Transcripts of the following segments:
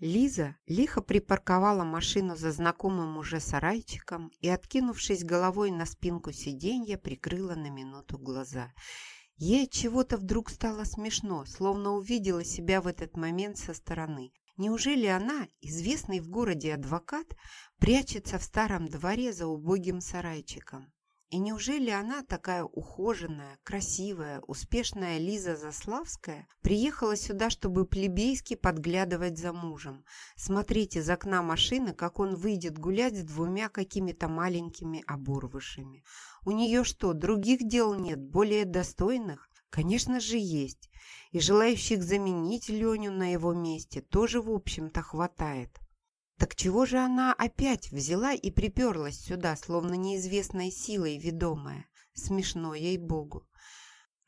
Лиза лихо припарковала машину за знакомым уже сарайчиком и, откинувшись головой на спинку сиденья, прикрыла на минуту глаза. Ей чего-то вдруг стало смешно, словно увидела себя в этот момент со стороны. Неужели она, известный в городе адвокат, прячется в старом дворе за убогим сарайчиком? И неужели она, такая ухоженная, красивая, успешная Лиза Заславская, приехала сюда, чтобы плебейски подглядывать за мужем, смотреть из окна машины, как он выйдет гулять с двумя какими-то маленькими оборвышами? У нее что, других дел нет, более достойных? Конечно же, есть. И желающих заменить Леню на его месте тоже, в общем-то, хватает. Так чего же она опять взяла и приперлась сюда, словно неизвестной силой ведомая? Смешно ей-богу.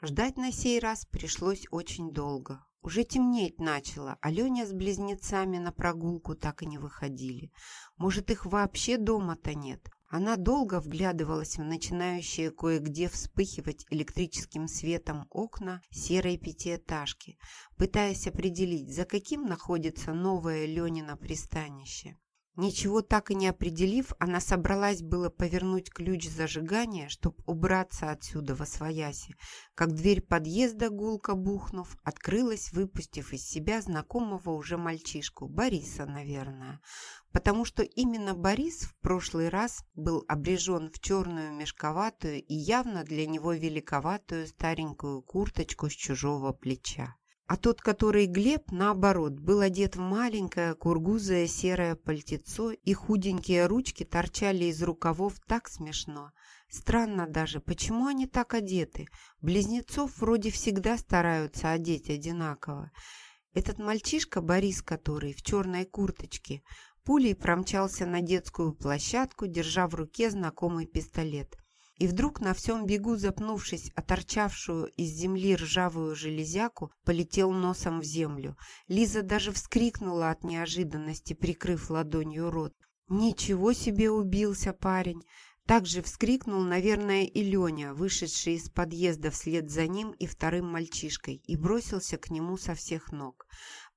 Ждать на сей раз пришлось очень долго. Уже темнеть начало, а Леня с близнецами на прогулку так и не выходили. Может, их вообще дома-то нет? Она долго вглядывалась в начинающие кое-где вспыхивать электрическим светом окна серой пятиэтажки, пытаясь определить, за каким находится новое Ленина пристанище. Ничего так и не определив, она собралась было повернуть ключ зажигания, чтобы убраться отсюда во свояси, как дверь подъезда, гулко бухнув, открылась, выпустив из себя знакомого уже мальчишку, Бориса, наверное потому что именно Борис в прошлый раз был обрежен в черную мешковатую и явно для него великоватую старенькую курточку с чужого плеча. А тот, который Глеб, наоборот, был одет в маленькое кургузое серое пальтецо, и худенькие ручки торчали из рукавов так смешно. Странно даже, почему они так одеты? Близнецов вроде всегда стараются одеть одинаково. Этот мальчишка, Борис который, в черной курточке, пулей промчался на детскую площадку, держа в руке знакомый пистолет. И вдруг на всем бегу, запнувшись о торчавшую из земли ржавую железяку, полетел носом в землю. Лиза даже вскрикнула от неожиданности, прикрыв ладонью рот. «Ничего себе убился парень!» Также вскрикнул, наверное, и Леня, вышедший из подъезда вслед за ним и вторым мальчишкой, и бросился к нему со всех ног.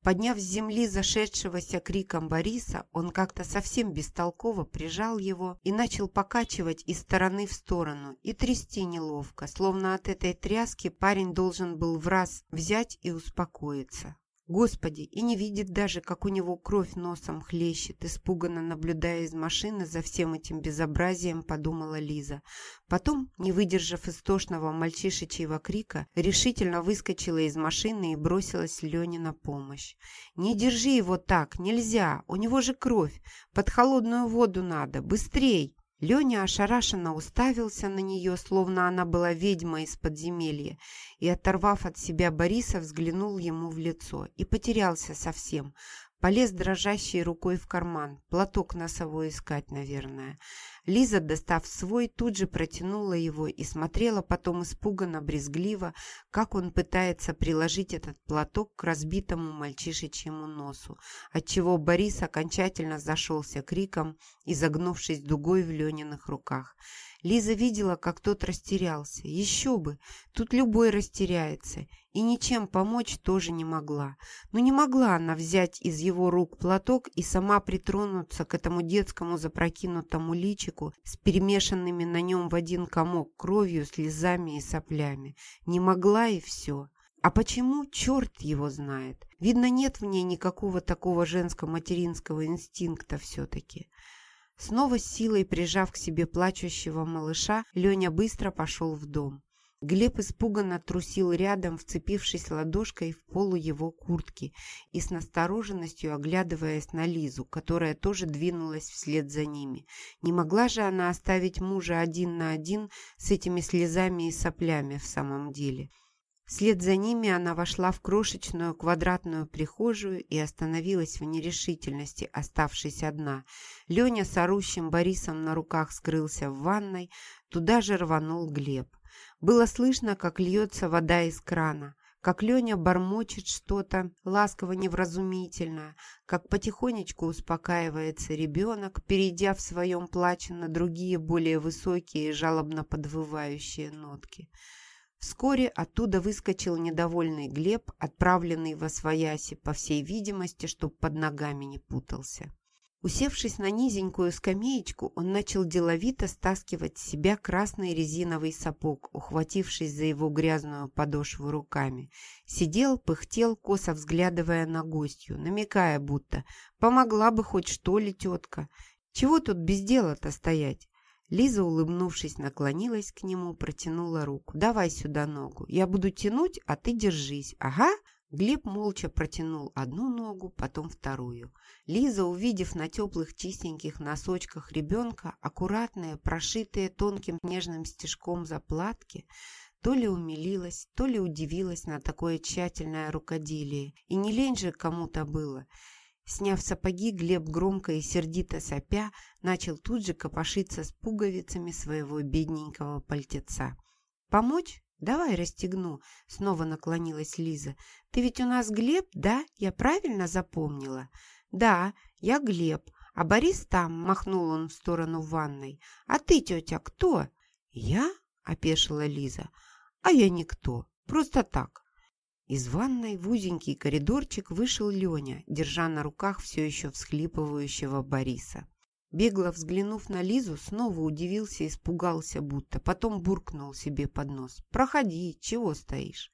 Подняв с земли зашедшегося криком Бориса, он как-то совсем бестолково прижал его и начал покачивать из стороны в сторону и трясти неловко, словно от этой тряски парень должен был в раз взять и успокоиться. Господи, и не видит даже, как у него кровь носом хлещет, испуганно наблюдая из машины за всем этим безобразием, подумала Лиза. Потом, не выдержав истошного мальчишечьего крика, решительно выскочила из машины и бросилась Лене на помощь. «Не держи его так, нельзя, у него же кровь, под холодную воду надо, быстрей!» Леня ошарашенно уставился на нее, словно она была ведьма из подземелья, и, оторвав от себя Бориса, взглянул ему в лицо и потерялся совсем. Полез дрожащей рукой в карман. Платок носовой искать, наверное. Лиза, достав свой, тут же протянула его и смотрела потом испуганно, брезгливо, как он пытается приложить этот платок к разбитому мальчишечьему носу, отчего Борис окончательно зашелся криком, изогнувшись дугой в Лениных руках. Лиза видела, как тот растерялся. Еще бы, тут любой растеряется. И ничем помочь тоже не могла. Но не могла она взять из его рук платок и сама притронуться к этому детскому запрокинутому личику с перемешанными на нем в один комок кровью, слезами и соплями. Не могла и все. А почему, черт его знает? Видно, нет в ней никакого такого женско-материнского инстинкта все-таки. Снова с силой прижав к себе плачущего малыша, Леня быстро пошел в дом. Глеб испуганно трусил рядом, вцепившись ладошкой в полу его куртки и с настороженностью оглядываясь на Лизу, которая тоже двинулась вслед за ними. Не могла же она оставить мужа один на один с этими слезами и соплями в самом деле. Вслед за ними она вошла в крошечную квадратную прихожую и остановилась в нерешительности, оставшись одна. Леня с орущим Борисом на руках скрылся в ванной, туда же рванул Глеб. Было слышно, как льется вода из крана, как Леня бормочет что-то ласково-невразумительное, как потихонечку успокаивается ребенок, перейдя в своем плаче на другие более высокие жалобно подвывающие нотки. Вскоре оттуда выскочил недовольный Глеб, отправленный во свояси, по всей видимости, чтоб под ногами не путался. Усевшись на низенькую скамеечку, он начал деловито стаскивать с себя красный резиновый сапог, ухватившись за его грязную подошву руками. Сидел, пыхтел, косо взглядывая на гостью, намекая будто «Помогла бы хоть что ли, тетка? Чего тут без дела-то стоять?» Лиза, улыбнувшись, наклонилась к нему, протянула руку. «Давай сюда ногу. Я буду тянуть, а ты держись. Ага!» Глеб молча протянул одну ногу, потом вторую. Лиза, увидев на теплых чистеньких носочках ребенка аккуратные, прошитые тонким нежным стежком заплатки, то ли умилилась, то ли удивилась на такое тщательное рукоделие. И не лень же кому-то было. Сняв сапоги, Глеб громко и сердито сопя начал тут же копошиться с пуговицами своего бедненького пальтеца. «Помочь?» «Давай расстегну», — снова наклонилась Лиза. «Ты ведь у нас Глеб, да? Я правильно запомнила?» «Да, я Глеб, а Борис там», — махнул он в сторону ванной. «А ты, тетя, кто?» «Я?» — опешила Лиза. «А я никто, просто так». Из ванной в узенький коридорчик вышел Леня, держа на руках все еще всхлипывающего Бориса. Бегло взглянув на Лизу, снова удивился и испугался будто. Потом буркнул себе под нос. «Проходи, чего стоишь?»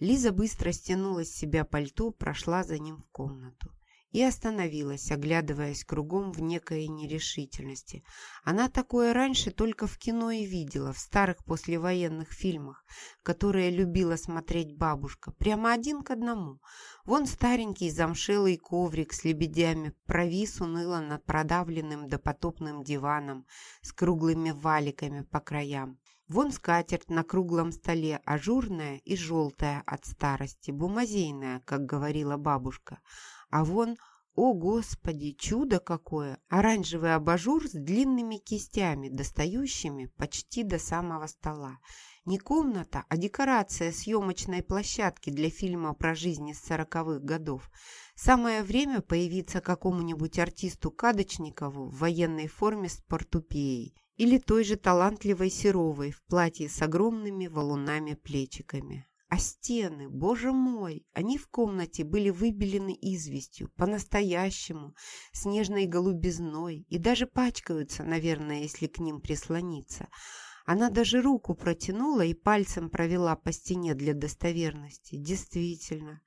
Лиза быстро стянула с себя пальто, прошла за ним в комнату и остановилась, оглядываясь кругом в некой нерешительности. Она такое раньше только в кино и видела, в старых послевоенных фильмах, которые любила смотреть бабушка, прямо один к одному. Вон старенький замшелый коврик с лебедями провис уныло над продавленным допотопным диваном с круглыми валиками по краям. Вон скатерть на круглом столе, ажурная и желтая от старости, бумазейная, как говорила бабушка. А вон, о господи, чудо какое! Оранжевый абажур с длинными кистями, достающими почти до самого стола. Не комната, а декорация съемочной площадки для фильма про жизни с сороковых годов. Самое время появиться какому-нибудь артисту Кадочникову в военной форме с портупеей или той же талантливой Серовой в платье с огромными валунами-плечиками. А стены, боже мой, они в комнате были выбелены известью, по-настоящему, снежной голубизной, и даже пачкаются, наверное, если к ним прислониться. Она даже руку протянула и пальцем провела по стене для достоверности. Действительно.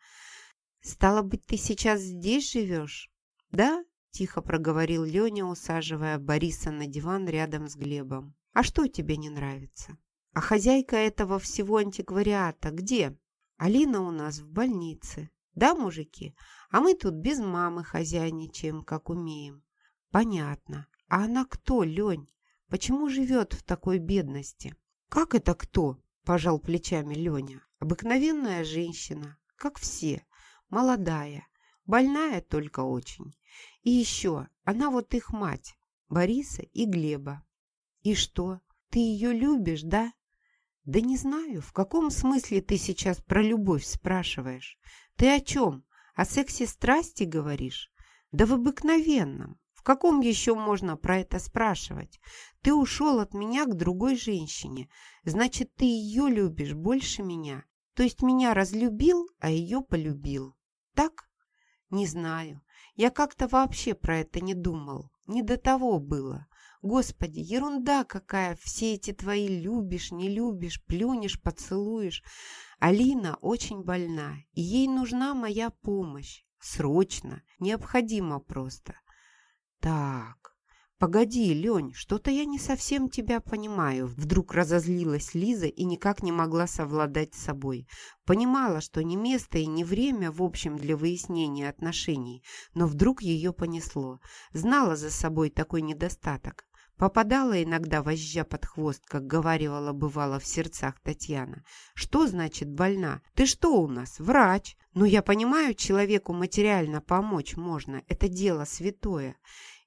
«Стало быть, ты сейчас здесь живешь?» «Да?» – тихо проговорил Леня, усаживая Бориса на диван рядом с Глебом. «А что тебе не нравится?» А хозяйка этого всего антиквариата где? Алина у нас в больнице. Да, мужики? А мы тут без мамы хозяйничаем, как умеем. Понятно. А она кто, Лень? Почему живет в такой бедности? Как это кто? Пожал плечами Леня. Обыкновенная женщина, как все. Молодая. Больная только очень. И еще, она вот их мать, Бориса и Глеба. И что, ты ее любишь, да? «Да не знаю, в каком смысле ты сейчас про любовь спрашиваешь? Ты о чем? О сексе страсти говоришь? Да в обыкновенном. В каком еще можно про это спрашивать? Ты ушел от меня к другой женщине. Значит, ты ее любишь больше меня. То есть меня разлюбил, а ее полюбил. Так? Не знаю. Я как-то вообще про это не думал. Не до того было. Господи, ерунда какая, все эти твои любишь, не любишь, плюнешь, поцелуешь. Алина очень больна, и ей нужна моя помощь. Срочно, необходимо просто. Так, погоди, Лень, что-то я не совсем тебя понимаю. Вдруг разозлилась Лиза и никак не могла совладать с собой. Понимала, что не место и не время, в общем, для выяснения отношений, но вдруг ее понесло. Знала за собой такой недостаток. Попадала иногда вожжа под хвост, как говаривала бывало в сердцах Татьяна. Что значит больна? Ты что у нас, врач? Ну, я понимаю, человеку материально помочь можно. Это дело святое.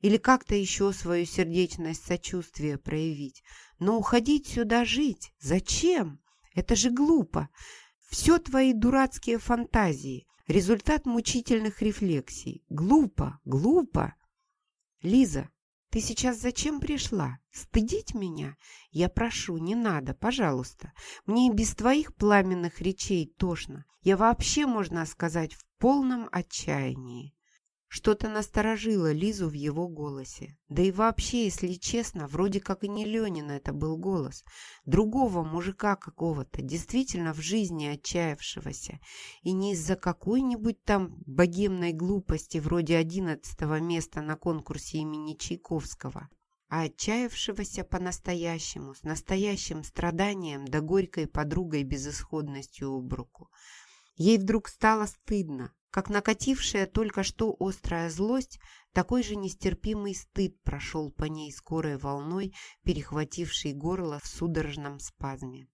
Или как-то еще свою сердечность, сочувствие проявить. Но уходить сюда жить? Зачем? Это же глупо. Все твои дурацкие фантазии. Результат мучительных рефлексий. Глупо, глупо. Лиза, Ты сейчас зачем пришла? Стыдить меня? Я прошу, не надо, пожалуйста. Мне и без твоих пламенных речей тошно. Я вообще, можно сказать, в полном отчаянии. Что-то насторожило Лизу в его голосе. Да и вообще, если честно, вроде как и не Ленина это был голос. Другого мужика какого-то, действительно в жизни отчаявшегося. И не из-за какой-нибудь там богемной глупости вроде одиннадцатого места на конкурсе имени Чайковского а отчаявшегося по-настоящему, с настоящим страданием да горькой подругой безысходностью об руку. Ей вдруг стало стыдно, как накатившая только что острая злость, такой же нестерпимый стыд прошел по ней скорой волной, перехватившей горло в судорожном спазме.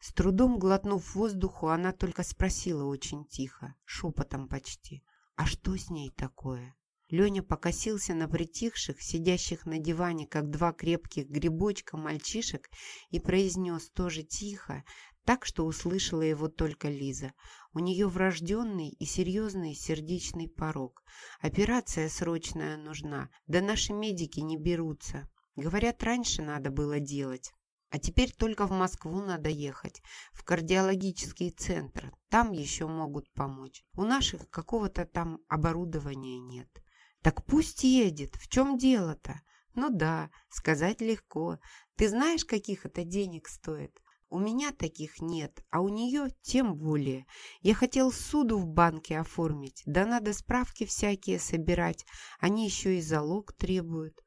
С трудом глотнув воздуху, она только спросила очень тихо, шепотом почти, «А что с ней такое?» Леня покосился на притихших, сидящих на диване, как два крепких грибочка мальчишек, и произнес тоже тихо, так что услышала его только Лиза. У нее врожденный и серьезный сердечный порог. Операция срочная нужна, да наши медики не берутся. Говорят, раньше надо было делать. А теперь только в Москву надо ехать, в кардиологический центр. Там еще могут помочь. У наших какого-то там оборудования нет. Так пусть едет. В чем дело-то? Ну да, сказать легко. Ты знаешь, каких это денег стоит? У меня таких нет, а у нее тем более. Я хотел суду в банке оформить, да надо справки всякие собирать. Они еще и залог требуют.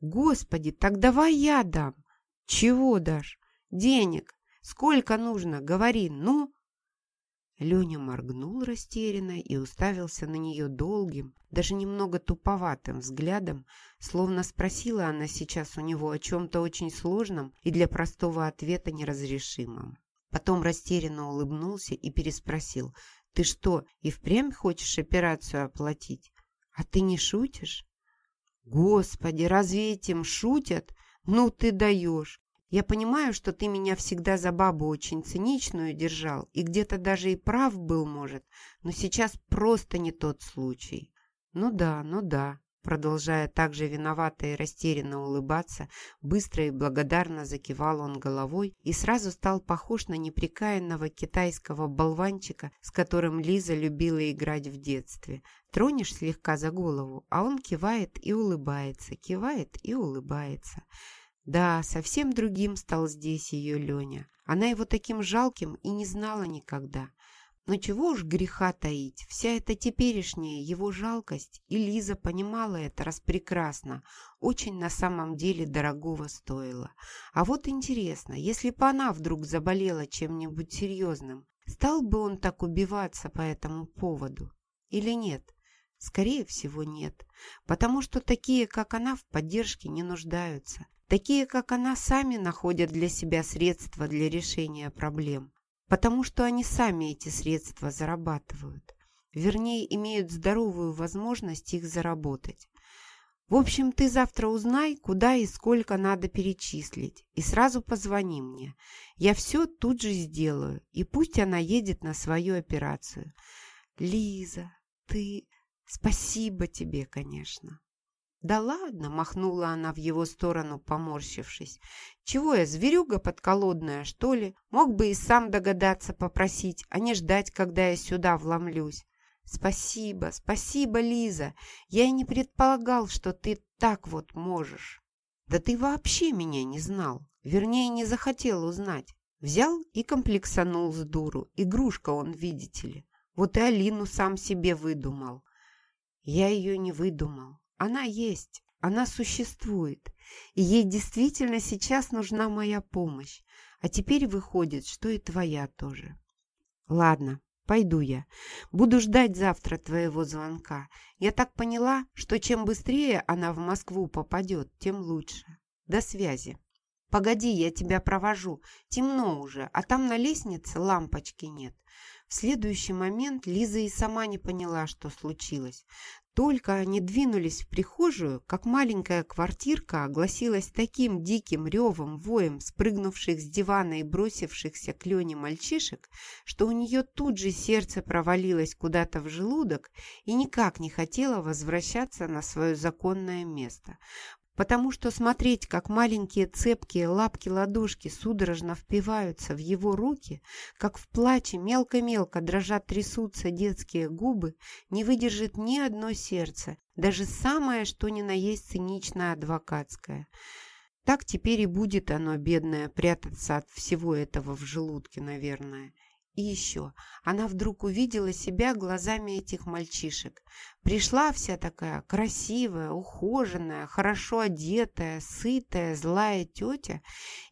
Господи, так давай я дам. Чего дашь? Денег. Сколько нужно? Говори, ну. Леня моргнул растерянно и уставился на нее долгим, даже немного туповатым взглядом, словно спросила она сейчас у него о чем-то очень сложном и для простого ответа неразрешимом. Потом растерянно улыбнулся и переспросил, «Ты что, и впрямь хочешь операцию оплатить? А ты не шутишь?» «Господи, разве этим шутят? Ну ты даешь! Я понимаю, что ты меня всегда за бабу очень циничную держал, и где-то даже и прав был, может, но сейчас просто не тот случай. Ну да, ну да, продолжая так же виновато и растерянно улыбаться, быстро и благодарно закивал он головой и сразу стал похож на неприкаянного китайского болванчика, с которым Лиза любила играть в детстве. Тронешь слегка за голову, а он кивает и улыбается, кивает и улыбается. Да, совсем другим стал здесь ее Леня. Она его таким жалким и не знала никогда. Но чего уж греха таить, вся эта теперешняя его жалкость, и Лиза понимала это распрекрасно, очень на самом деле дорогого стоила. А вот интересно, если бы она вдруг заболела чем-нибудь серьезным, стал бы он так убиваться по этому поводу? Или нет? Скорее всего, нет, потому что такие, как она, в поддержке не нуждаются. Такие, как она, сами находят для себя средства для решения проблем, потому что они сами эти средства зарабатывают. Вернее, имеют здоровую возможность их заработать. В общем, ты завтра узнай, куда и сколько надо перечислить, и сразу позвони мне. Я все тут же сделаю, и пусть она едет на свою операцию. Лиза, ты... Спасибо тебе, конечно. «Да ладно!» – махнула она в его сторону, поморщившись. «Чего я, зверюга подколодная, что ли? Мог бы и сам догадаться попросить, а не ждать, когда я сюда вломлюсь. Спасибо, спасибо, Лиза. Я и не предполагал, что ты так вот можешь. Да ты вообще меня не знал. Вернее, не захотел узнать. Взял и комплексанул с дуру. Игрушка он, видите ли. Вот и Алину сам себе выдумал. Я ее не выдумал. Она есть, она существует, и ей действительно сейчас нужна моя помощь. А теперь выходит, что и твоя тоже. Ладно, пойду я. Буду ждать завтра твоего звонка. Я так поняла, что чем быстрее она в Москву попадет, тем лучше. До связи. Погоди, я тебя провожу. Темно уже, а там на лестнице лампочки нет. В следующий момент Лиза и сама не поняла, что случилось. Только они двинулись в прихожую, как маленькая квартирка огласилась таким диким ревом, воем спрыгнувших с дивана и бросившихся к Лене мальчишек, что у нее тут же сердце провалилось куда-то в желудок и никак не хотело возвращаться на свое законное место. Потому что смотреть, как маленькие цепкие лапки-ладошки судорожно впиваются в его руки, как в плаче мелко-мелко дрожат трясутся детские губы, не выдержит ни одно сердце, даже самое, что ни на есть циничное адвокатское. Так теперь и будет оно, бедное, прятаться от всего этого в желудке, наверное. И еще, она вдруг увидела себя глазами этих мальчишек. Пришла вся такая красивая, ухоженная, хорошо одетая, сытая, злая тетя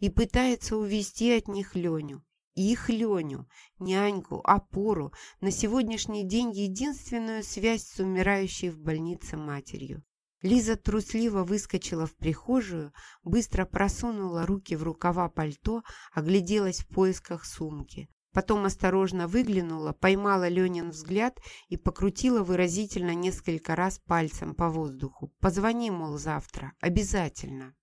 и пытается увести от них Леню. Их Леню, няньку, опору, на сегодняшний день единственную связь с умирающей в больнице матерью. Лиза трусливо выскочила в прихожую, быстро просунула руки в рукава пальто, огляделась в поисках сумки. Потом осторожно выглянула, поймала Ленин взгляд и покрутила выразительно несколько раз пальцем по воздуху. «Позвони, мол, завтра. Обязательно».